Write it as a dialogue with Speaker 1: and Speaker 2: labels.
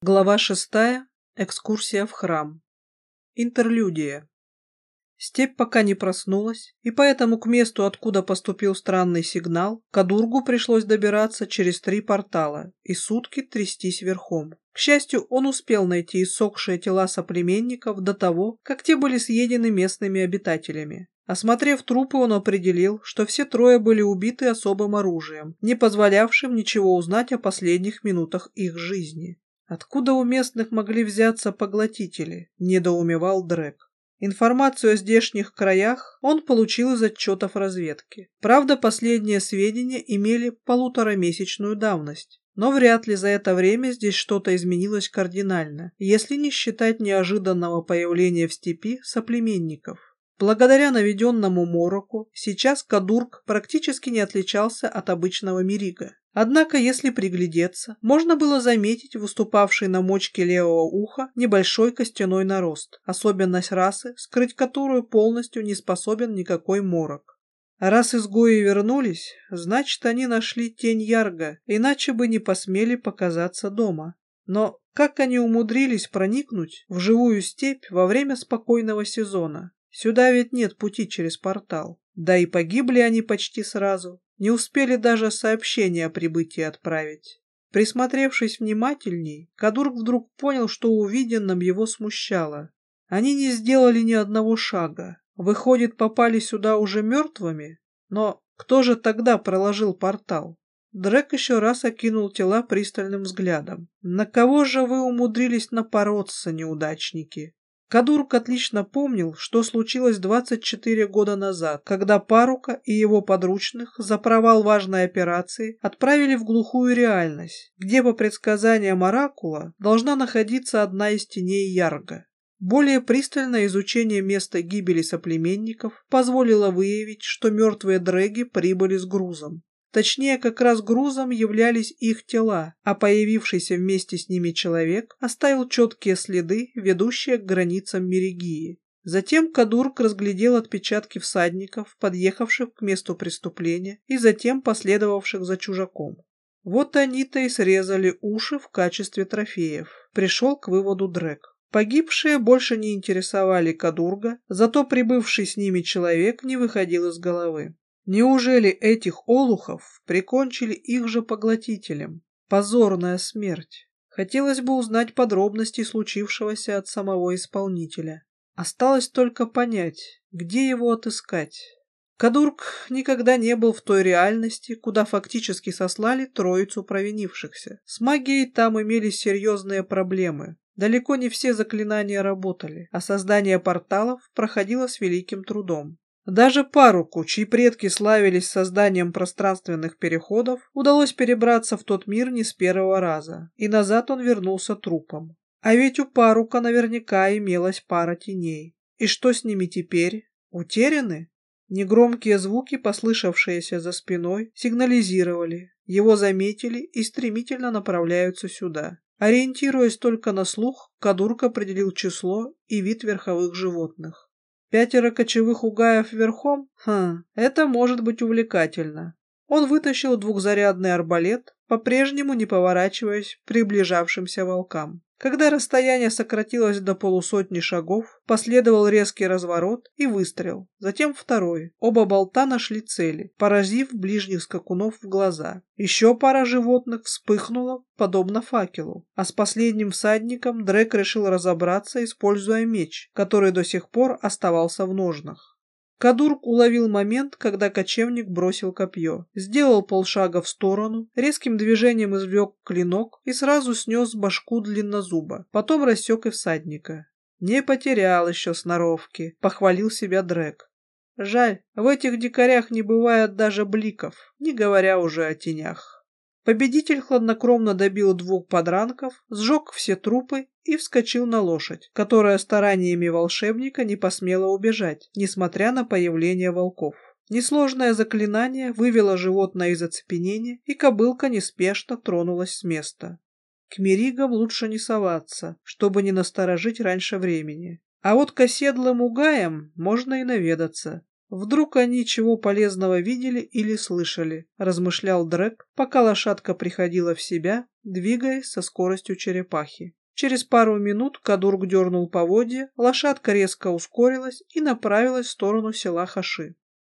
Speaker 1: Глава шестая. Экскурсия в храм. Интерлюдия. Степь пока не проснулась, и поэтому к месту, откуда поступил странный сигнал, Кадургу пришлось добираться через три портала и сутки трястись верхом. К счастью, он успел найти иссохшие тела соплеменников до того, как те были съедены местными обитателями. Осмотрев трупы, он определил, что все трое были убиты особым оружием, не позволявшим ничего узнать о последних минутах их жизни. Откуда у местных могли взяться поглотители? Недоумевал Дрек. Информацию о здешних краях он получил из отчетов разведки. Правда, последние сведения имели полуторамесячную давность. Но вряд ли за это время здесь что-то изменилось кардинально, если не считать неожиданного появления в степи соплеменников. Благодаря наведенному мороку, сейчас Кадурк практически не отличался от обычного Мирига. Однако, если приглядеться, можно было заметить выступавший на мочке левого уха небольшой костяной нарост, особенность расы, скрыть которую полностью не способен никакой морок. Раз изгои вернулись, значит, они нашли тень Ярга, иначе бы не посмели показаться дома. Но как они умудрились проникнуть в живую степь во время спокойного сезона? Сюда ведь нет пути через портал. Да и погибли они почти сразу. Не успели даже сообщение о прибытии отправить. Присмотревшись внимательней, Кадург вдруг понял, что увиденным его смущало. Они не сделали ни одного шага. Выходит, попали сюда уже мертвыми? Но кто же тогда проложил портал? Дрек еще раз окинул тела пристальным взглядом. На кого же вы умудрились напороться, неудачники? Кадурк отлично помнил, что случилось 24 года назад, когда Парука и его подручных за провал важной операции отправили в глухую реальность, где по предсказаниям Оракула должна находиться одна из теней Ярга. Более пристальное изучение места гибели соплеменников позволило выявить, что мертвые дрэги прибыли с грузом. Точнее, как раз грузом являлись их тела, а появившийся вместе с ними человек оставил четкие следы, ведущие к границам Мерегии. Затем Кадурк разглядел отпечатки всадников, подъехавших к месту преступления и затем последовавших за чужаком. Вот они-то и срезали уши в качестве трофеев. Пришел к выводу Дрек. Погибшие больше не интересовали Кадурга, зато прибывший с ними человек не выходил из головы. Неужели этих олухов прикончили их же поглотителем? Позорная смерть. Хотелось бы узнать подробности случившегося от самого исполнителя. Осталось только понять, где его отыскать. Кадурк никогда не был в той реальности, куда фактически сослали троицу провинившихся. С магией там имелись серьезные проблемы. Далеко не все заклинания работали, а создание порталов проходило с великим трудом. Даже паруку, чьи предки славились созданием пространственных переходов, удалось перебраться в тот мир не с первого раза, и назад он вернулся трупом. А ведь у парука наверняка имелась пара теней. И что с ними теперь? Утеряны? Негромкие звуки, послышавшиеся за спиной, сигнализировали. Его заметили и стремительно направляются сюда. Ориентируясь только на слух, Кадурка определил число и вид верховых животных. Пятеро кочевых угаев верхом? Хм, это может быть увлекательно. Он вытащил двухзарядный арбалет, по-прежнему не поворачиваясь приближавшимся волкам. Когда расстояние сократилось до полусотни шагов, последовал резкий разворот и выстрел, затем второй. Оба болта нашли цели, поразив ближних скакунов в глаза. Еще пара животных вспыхнула, подобно факелу, а с последним всадником Дрек решил разобраться, используя меч, который до сих пор оставался в ножнах. Кадурк уловил момент, когда кочевник бросил копье, сделал полшага в сторону, резким движением извлек клинок и сразу снес башку длиннозуба, потом рассек и всадника. «Не потерял еще сноровки», — похвалил себя Дрек. «Жаль, в этих дикарях не бывает даже бликов, не говоря уже о тенях». Победитель хладнокровно добил двух подранков, сжег все трупы и вскочил на лошадь, которая стараниями волшебника не посмела убежать, несмотря на появление волков. Несложное заклинание вывело животное из оцепенения, и кобылка неспешно тронулась с места. К меригам лучше не соваться, чтобы не насторожить раньше времени. А вот к оседлым угаям можно и наведаться. Вдруг они чего полезного видели или слышали, размышлял Дрек, пока лошадка приходила в себя, двигаясь со скоростью черепахи. Через пару минут Кадург дернул поводья, лошадка резко ускорилась и направилась в сторону села Хаши.